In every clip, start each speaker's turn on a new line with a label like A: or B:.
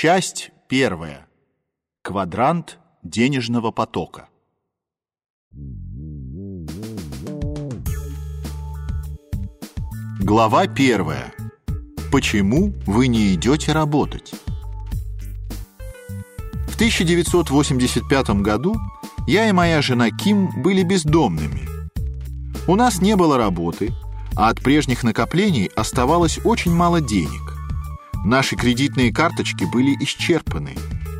A: Часть первая. Квадрант денежного потока. Глава первая. Почему вы не идете работать? В 1985 году я и моя жена Ким были бездомными. У нас не было работы, а от прежних накоплений оставалось очень мало денег. Наши кредитные карточки были исчерпаны,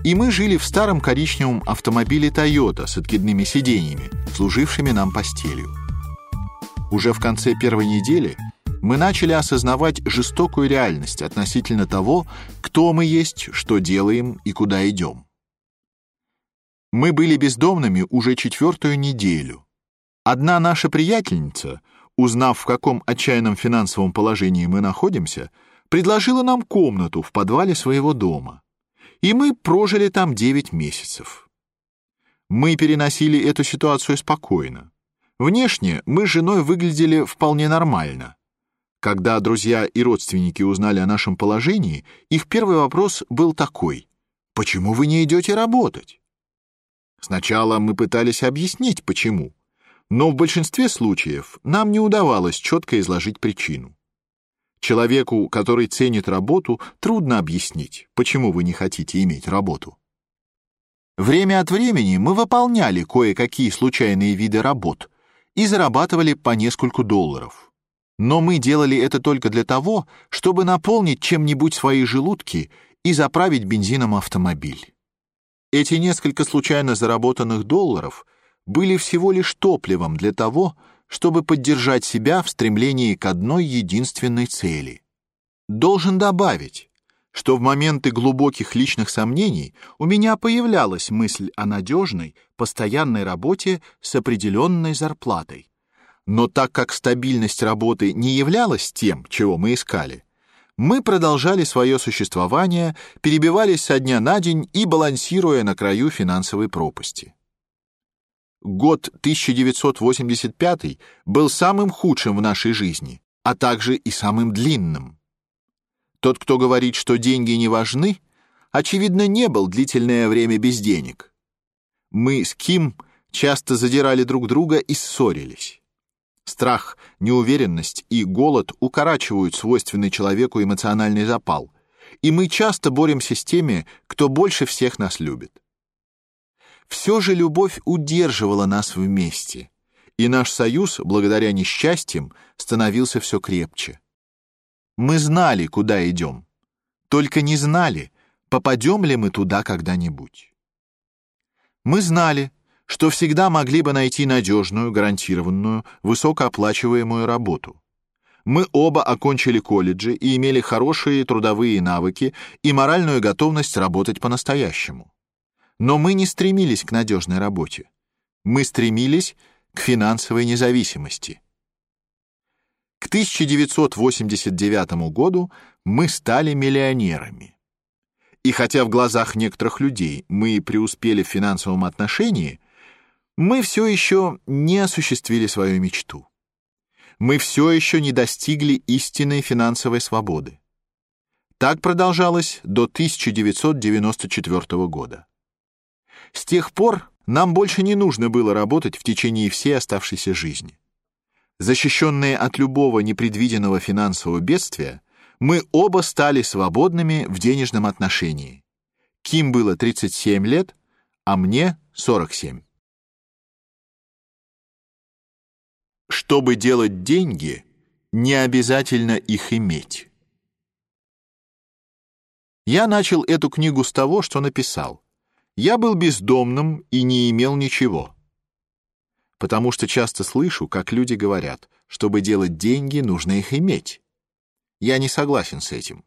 A: и мы жили в старом коричневом автомобиле Toyota с откидными сиденьями, служившими нам постелью. Уже в конце первой недели мы начали осознавать жестокую реальность относительно того, кто мы есть, что делаем и куда идем. Мы были бездомными уже четвертую неделю. Одна наша приятельница, узнав, в каком отчаянном финансовом положении мы находимся, предложила нам комнату в подвале своего дома. И мы прожили там девять месяцев. Мы переносили эту ситуацию спокойно. Внешне мы с женой выглядели вполне нормально. Когда друзья и родственники узнали о нашем положении, их первый вопрос был такой: почему вы не идете работать? Сначала мы пытались объяснить, почему, но в большинстве случаев нам не удавалось четко изложить причину. Человеку, который ценит работу, трудно объяснить, почему вы не хотите иметь работу. Время от времени мы выполняли кое-какие случайные виды работ и зарабатывали по нескольку долларов. Но мы делали это только для того, чтобы наполнить чем-нибудь свои желудки и заправить бензином автомобиль. Эти несколько случайно заработанных долларов были всего лишь топливом для того, чтобы поддержать себя в стремлении к одной единственной цели. Должен добавить, что в моменты глубоких личных сомнений у меня появлялась мысль о надежной, постоянной работе с определенной зарплатой. Но так как стабильность работы не являлась тем, чего мы искали, мы продолжали свое существование, перебивались со дня на день и балансируя на краю финансовой пропасти. Год 1985 был самым худшим в нашей жизни, а также и самым длинным. Тот, кто говорит, что деньги не важны, очевидно, не был длительное время без денег. Мы с Ким часто задирали друг друга и ссорились. Страх, неуверенность и голод укорачивают свойственный человеку эмоциональный запал, и мы часто боремся с теми, кто больше всех нас любит. Все же любовь удерживала нас вместе, и наш союз, благодаря несчастьям, становился все крепче. Мы знали, куда идем, только не знали, попадем ли мы туда когда-нибудь. Мы знали, что всегда могли бы найти надежную, гарантированную, высокооплачиваемую работу. Мы оба окончили колледжи и имели хорошие трудовые навыки и моральную готовность работать по-настоящему. Но мы не стремились к надежной работе. Мы стремились к финансовой независимости. К 1989 году мы стали миллионерами. И хотя в глазах некоторых людей мы преуспели в финансовом отношении, мы все еще не осуществили свою мечту. Мы все еще не достигли истинной финансовой свободы. Так продолжалось до 1994 года. С тех пор нам больше не нужно было работать в течение всей оставшейся жизни. Защищенные от любого непредвиденного финансового бедствия, мы оба стали свободными в денежном отношении. Ким было 37 лет, а мне 47. Чтобы делать деньги, не обязательно их иметь. Я начал эту книгу с того, что написал. Я был бездомным и не имел ничего. Потому что часто слышу, как люди говорят, чтобы делать деньги, нужно их иметь. Я не согласен с этим.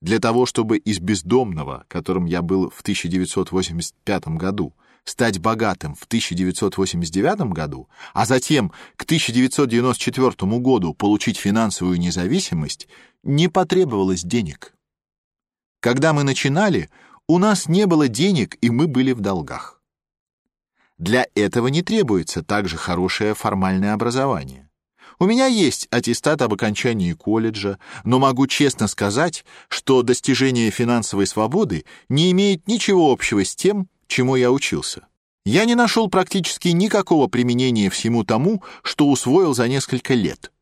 A: Для того, чтобы из бездомного, которым я был в 1985 году, стать богатым в 1989 году, а затем к 1994 году получить финансовую независимость, не потребовалось денег. Когда мы начинали, у нас не было денег, и мы были в долгах. Для этого не требуется также хорошее формальное образование. У меня есть аттестат об окончании колледжа, но могу честно сказать, что достижение финансовой свободы не имеет ничего общего с тем, чему я учился. Я не нашел практически никакого применения всему тому, что усвоил за несколько лет.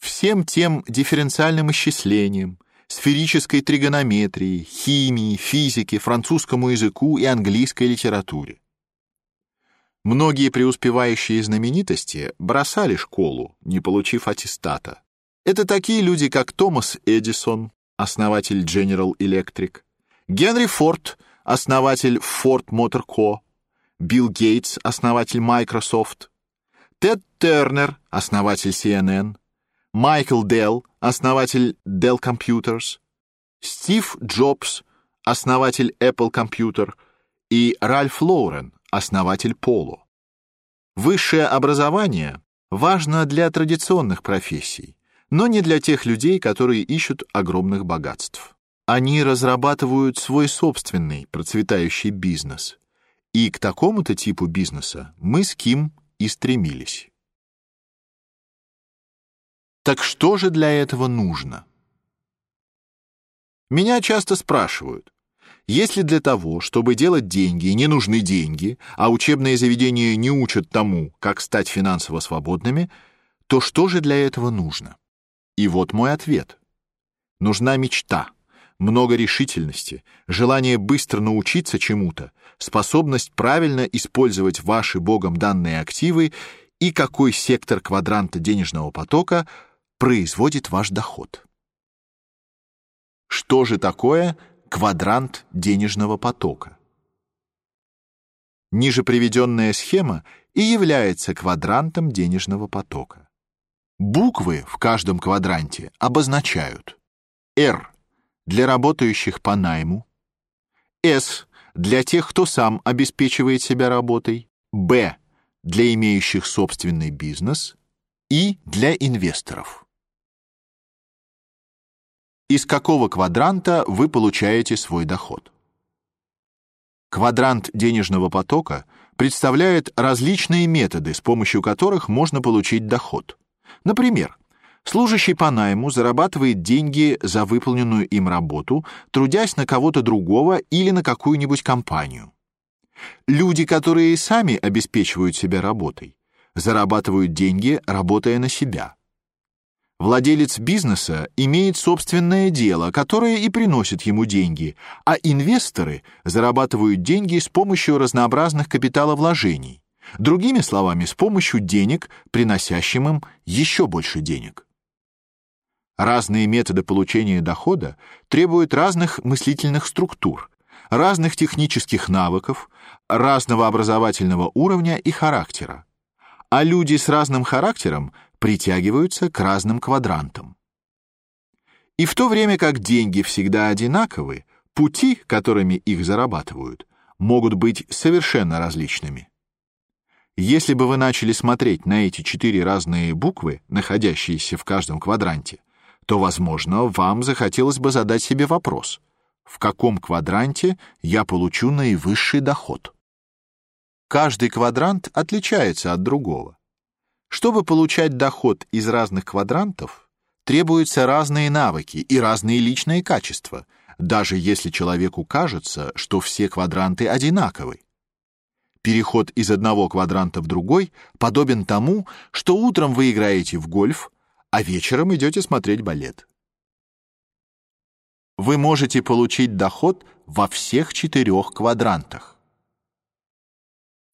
A: Всем тем дифференциальным исчислениям, сферической тригонометрии, химии, физике, французскому языку и английской литературе. Многие преуспевающие знаменитости бросали школу, не получив аттестата. Это такие люди, как Томас Эдисон, основатель General Electric, Генри Форд, основатель Ford Motor Co., Билл Гейтс, основатель Microsoft, Тед Тернер, основатель CNN, Майкл Делл, основатель Dell Computers, Стив Джобс, основатель Apple Computer и Ральф Лоурен, основатель Polo. Высшее образование важно для традиционных профессий, но не для тех людей, которые ищут огромных богатств. Они разрабатывают свой собственный процветающий бизнес. И к такому-то типу бизнеса мы с Ким и стремились. Так что же для этого нужно? Меня часто спрашивают, если для того, чтобы делать деньги, не нужны деньги, а учебные заведения не учат тому, как стать финансово свободными, то что же для этого нужно? И вот мой ответ. Нужна мечта, много решительности, желание быстро научиться чему-то, способность правильно использовать ваши Богом данные активы и какой сектор квадранта денежного потока – производит ваш доход. Что же такое квадрант денежного потока? Ниже приведенная схема и является квадрантом денежного потока. Буквы в каждом квадранте обозначают R для работающих по найму, S для тех, кто сам обеспечивает себя работой, B для имеющих собственный бизнес и для инвесторов из какого квадранта вы получаете свой доход. Квадрант денежного потока представляет различные методы, с помощью которых можно получить доход. Например, служащий по найму зарабатывает деньги за выполненную им работу, трудясь на кого-то другого или на какую-нибудь компанию. Люди, которые сами обеспечивают себя работой, зарабатывают деньги, работая на себя. Владелец бизнеса имеет собственное дело, которое и приносит ему деньги, а инвесторы зарабатывают деньги с помощью разнообразных капиталовложений. Другими словами, с помощью денег, приносящим им еще больше денег. Разные методы получения дохода требуют разных мыслительных структур, разных технических навыков, разного образовательного уровня и характера. А люди с разным характером притягиваются к разным квадрантам. И в то время как деньги всегда одинаковы, пути, которыми их зарабатывают, могут быть совершенно различными. Если бы вы начали смотреть на эти четыре разные буквы, находящиеся в каждом квадранте, то, возможно, вам захотелось бы задать себе вопрос: в каком квадранте я получу наивысший доход? Каждый квадрант отличается от другого. Чтобы получать доход из разных квадрантов, требуются разные навыки и разные личные качества, даже если человеку кажется, что все квадранты одинаковы. Переход из одного квадранта в другой подобен тому, что утром вы играете в гольф, а вечером идете смотреть балет. Вы можете получить доход во всех четырех квадрантах.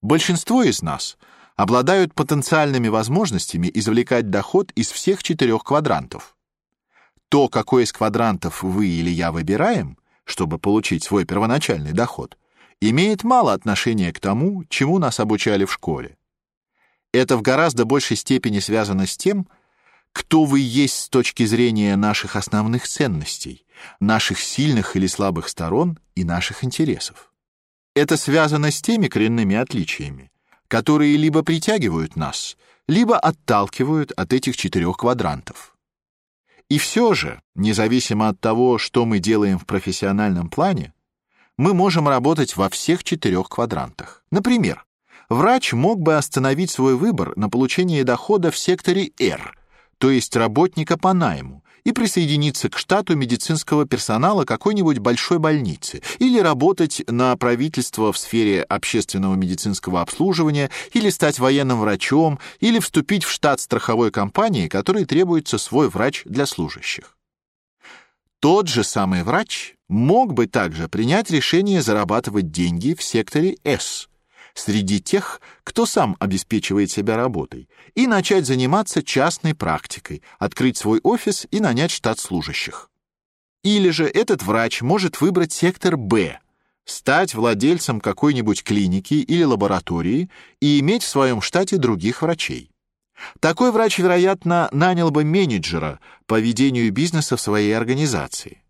A: Большинство из нас обладают потенциальными возможностями извлекать доход из всех четырех квадрантов. То, какой из квадрантов вы или я выбираем, чтобы получить свой первоначальный доход, имеет мало отношения к тому, чему нас обучали в школе. Это в гораздо большей степени связано с тем, кто вы есть с точки зрения наших основных ценностей, наших сильных или слабых сторон и наших интересов. Это связано с теми коренными отличиями, которые либо притягивают нас, либо отталкивают от этих четырех квадрантов. И все же, независимо от того, что мы делаем в профессиональном плане, мы можем работать во всех четырех квадрантах. Например, врач мог бы остановить свой выбор на получении дохода в секторе R, то есть работника по найму, и присоединиться к штату медицинского персонала какой-нибудь большой больницы или работать на правительство в сфере общественного медицинского обслуживания или стать военным врачом или вступить в штат страховой компании, которой требуется свой врач для служащих. Тот же самый врач мог бы также принять решение зарабатывать деньги в секторе S среди тех, кто сам обеспечивает себя работой, и начать заниматься частной практикой, открыть свой офис и нанять штат служащих. Или же этот врач может выбрать сектор Б, стать владельцем какой-нибудь клиники или лаборатории и иметь в своем штате других врачей. Такой врач, вероятно, нанял бы менеджера по ведению бизнеса в своей организации.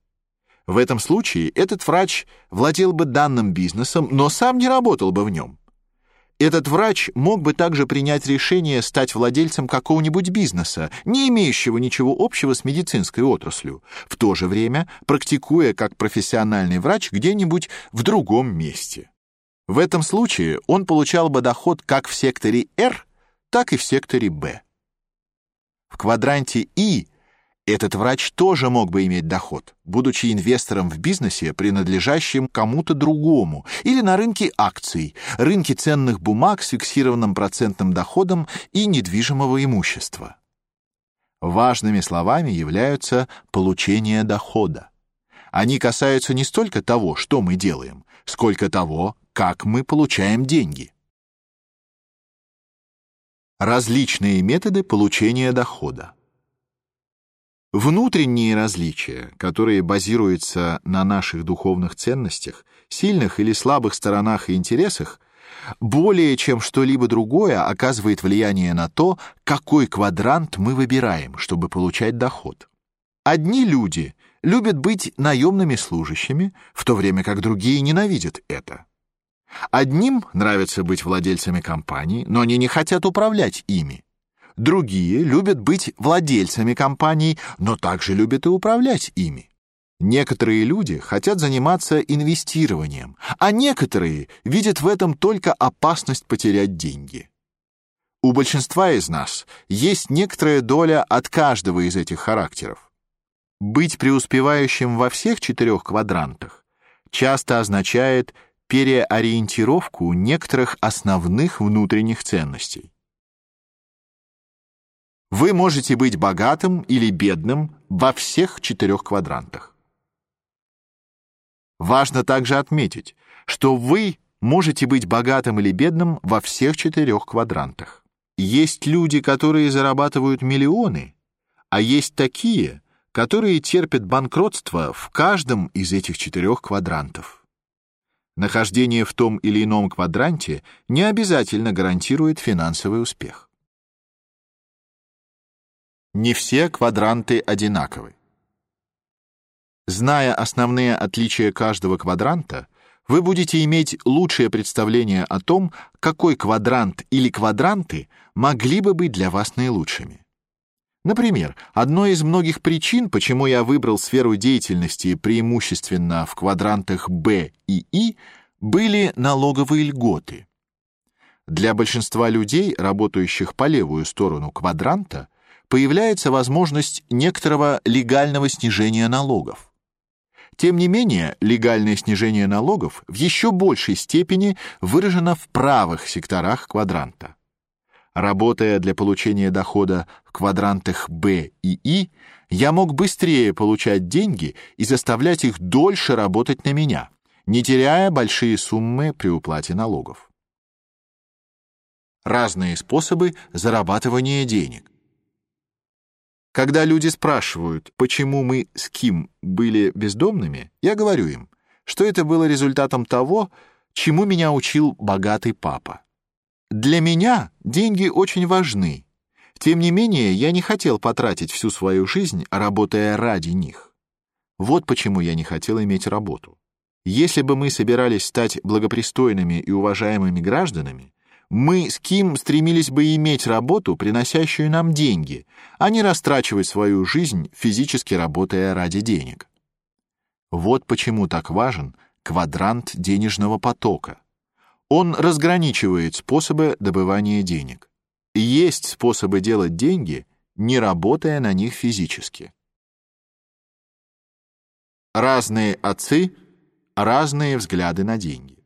A: В этом случае этот врач владел бы данным бизнесом, но сам не работал бы в нем. Этот врач мог бы также принять решение стать владельцем какого-нибудь бизнеса, не имеющего ничего общего с медицинской отраслью, в то же время практикуя как профессиональный врач где-нибудь в другом месте. В этом случае он получал бы доход как в секторе R, так и в секторе Б. В квадранте И этот врач тоже мог бы иметь доход, будучи инвестором в бизнесе, принадлежащем кому-то другому, или на рынке акций, рынке ценных бумаг с фиксированным процентным доходом и недвижимого имущества. Важными словами являются получение дохода. Они касаются не столько того, что мы делаем, сколько того, как мы получаем деньги. Различные методы получения дохода. Внутренние различия, которые базируются на наших духовных ценностях, сильных или слабых сторонах и интересах, более чем что-либо другое оказывает влияние на то, какой квадрант мы выбираем, чтобы получать доход. Одни люди любят быть наемными служащими, в то время как другие ненавидят это. Одним нравится быть владельцами компаний, но они не хотят управлять ими. Другие любят быть владельцами компаний, но также любят и управлять ими. Некоторые люди хотят заниматься инвестированием, а некоторые видят в этом только опасность потерять деньги. У большинства из нас есть некоторая доля от каждого из этих характеров. Быть преуспевающим во всех четырех квадрантах часто означает переориентировку некоторых основных внутренних ценностей. Вы можете быть богатым или бедным во всех четырех квадрантах. Важно также отметить, что вы можете быть богатым или бедным во всех четырех квадрантах. Есть люди, которые зарабатывают миллионы, а есть такие, которые терпят банкротство в каждом из этих четырех квадрантов. Нахождение в том или ином квадранте не обязательно гарантирует финансовый успех. Не все квадранты одинаковы. Зная основные отличия каждого квадранта, вы будете иметь лучшее представление о том, какой квадрант или квадранты могли бы быть для вас наилучшими. Например, одной из многих причин, почему я выбрал сферу деятельности преимущественно в квадрантах Б и И, были налоговые льготы. Для большинства людей, работающих по левую сторону квадранта, появляется возможность некоторого легального снижения налогов. Тем не менее, легальное снижение налогов в еще большей степени выражено в правых секторах квадранта. Работая для получения дохода в квадрантах Б и И, я мог быстрее получать деньги и заставлять их дольше работать на меня, не теряя большие суммы при уплате налогов. Разные способы зарабатывания денег. Когда люди спрашивают, почему мы с Ким были бездомными, я говорю им, что это было результатом того, чему меня учил богатый папа. Для меня деньги очень важны. Тем не менее, я не хотел потратить всю свою жизнь, работая ради них. Вот почему я не хотел иметь работу. Если бы мы собирались стать благопристойными и уважаемыми гражданами, мы с Ким стремились бы иметь работу, приносящую нам деньги, а не растрачивать свою жизнь, физически работая ради денег. Вот почему так важен квадрант денежного потока. Он разграничивает способы добывания денег. Есть способы делать деньги, не работая на них физически. Разные отцы, разные взгляды на деньги.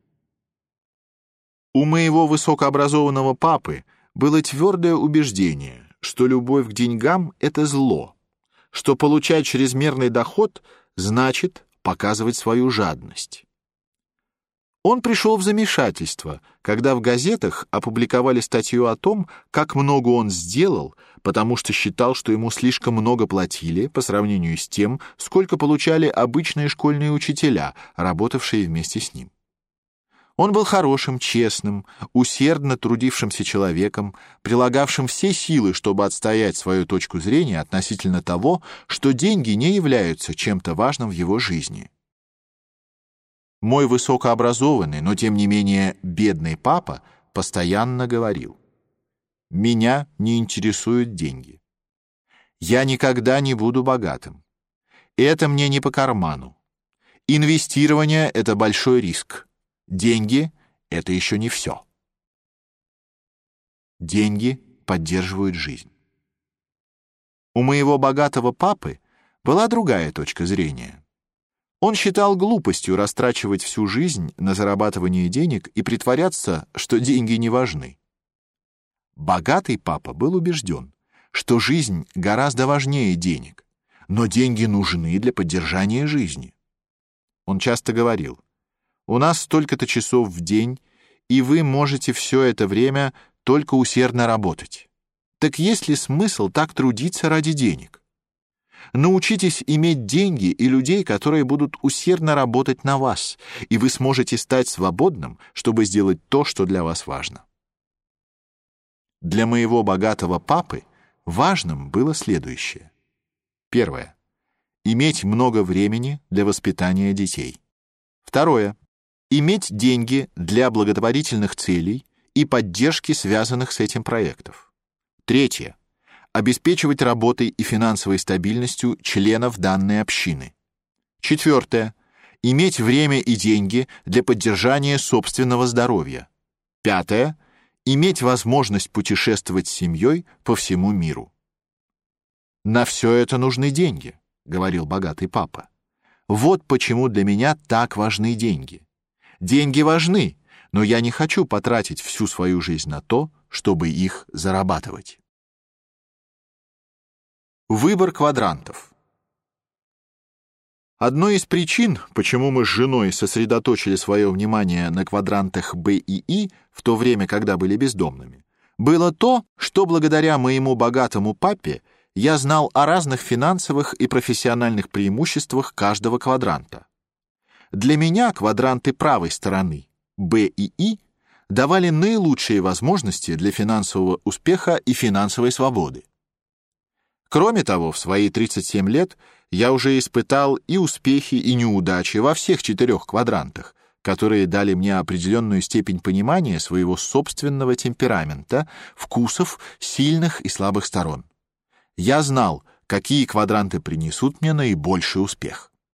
A: У моего высокообразованного папы было твердое убеждение, что любовь к деньгам — это зло, что получать чрезмерный доход значит показывать свою жадность. Он пришел в замешательство, когда в газетах опубликовали статью о том, как много он сделал, потому что считал, что ему слишком много платили по сравнению с тем, сколько получали обычные школьные учителя, работавшие вместе с ним. Он был хорошим, честным, усердно трудившимся человеком, прилагавшим все силы, чтобы отстоять свою точку зрения относительно того, что деньги не являются чем-то важным в его жизни. Мой высокообразованный, но тем не менее бедный папа постоянно говорил: "Меня не интересуют деньги. Я никогда не буду богатым. Это мне не по карману. Инвестирование это большой риск. Деньги это еще не все. Деньги поддерживают жизнь. У моего богатого папы была другая точка зрения. Он считал глупостью растрачивать всю жизнь на зарабатывание денег и притворяться, что деньги не важны. Богатый папа был убежден, что жизнь гораздо важнее денег, но деньги нужны для поддержания жизни. Он часто говорил: "У нас столько-то часов в день, и вы можете все это время только усердно работать. Так есть ли смысл так трудиться ради денег? Научитесь иметь деньги и людей, которые будут усердно работать на вас, и вы сможете стать свободным, чтобы сделать то, что для вас важно. Для моего богатого папы важным было следующее. Первое. Иметь много времени для воспитания детей. Второе. Иметь деньги для благотворительных целей и поддержки связанных с этим проектов. Третье обеспечивать работой и финансовой стабильностью членов данной общины. Четвертое. Иметь время и деньги для поддержания собственного здоровья. Пятое. Иметь возможность путешествовать с семьей по всему миру. На все это нужны деньги, говорил богатый папа. Вот почему для меня так важны деньги. Деньги важны, но я не хочу потратить всю свою жизнь на то, чтобы их зарабатывать. Выбор квадрантов. Одной из причин, почему мы с женой сосредоточили свое внимание на квадрантах Б и И в то время, когда были бездомными, было то, что благодаря моему богатому папе я знал о разных финансовых и профессиональных преимуществах каждого квадранта. Для меня квадранты правой стороны Б и И давали наилучшие возможности для финансового успеха и финансовой свободы. Кроме того, в свои 37 лет я уже испытал и успехи, и неудачи во всех четырех квадрантах, которые дали мне определенную степень понимания своего собственного темперамента, вкусов, сильных и слабых сторон. Я знал, какие квадранты принесут мне наибольший успех.